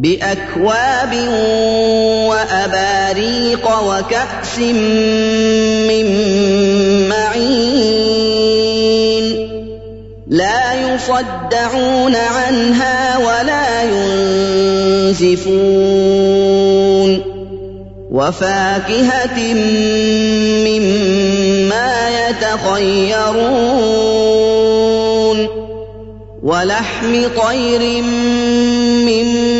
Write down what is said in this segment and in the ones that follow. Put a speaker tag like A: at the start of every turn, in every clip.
A: بأكواب وأباريق وكأس من معين. لا يصدعون عنها ولا ينزفون. وفاكهة مما يتخيرون. ولحم طير مما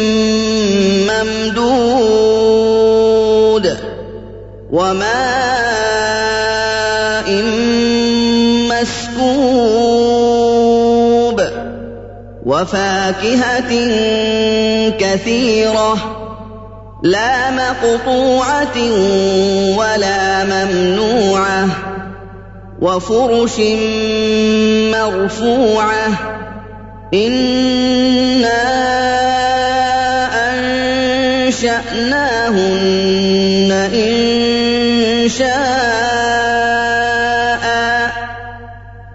A: وماء مسكوب وفاكهة كثيرة لا مقطوعة ولا ممنوعة وفرش مرفوعة إنا أنشأناهن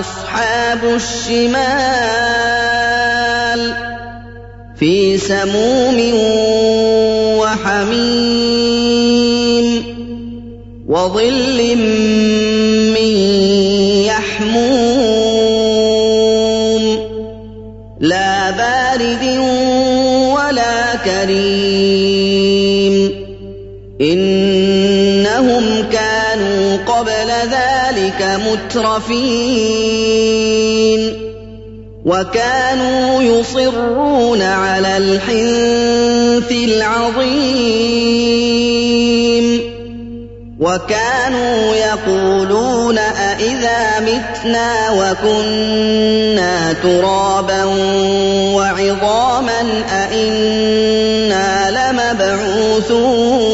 A: أصحاب الشمال في سموم وحميم وظل من يحموم لا بارد ولا كريم مترفين. وكانوا يصرون على الحنث العظيم. وكانوا يقولون أإذا متنا وكنا ترابا وعظاما أإنا لمبعوثون.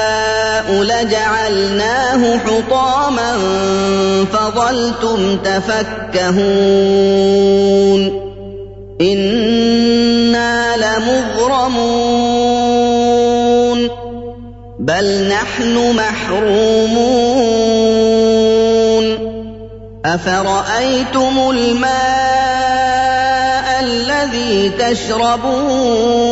A: لجعلناه حطاما فظلتم تفكهون إنا لمغرمون بل نحن محرومون أفرأيتم الماء الذي تشربون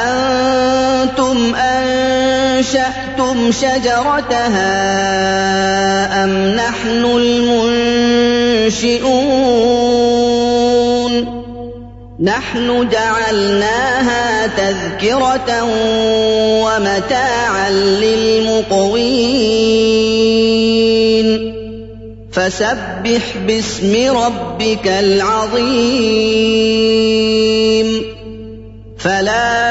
A: شجرتها أم نحن المنشئون؟ نحن جعلناها تذكرة ومتاعا للمقوين. فسبح باسم ربك العظيم. فلا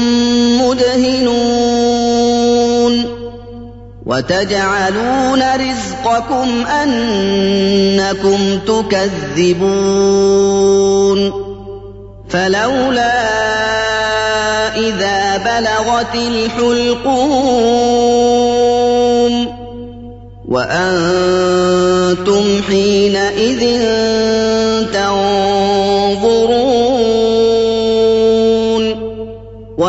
A: وتجعلون رزقكم أنكم تكذبون. فلولا إذا بلغت الحلقوم وأنتم حينئذ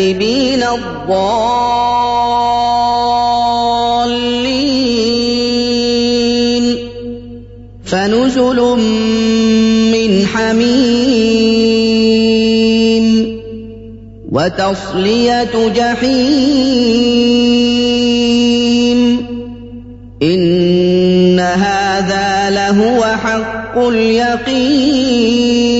A: المكذبين الضالين فنزل من حميم وتصليه جحيم ان هذا لهو حق اليقين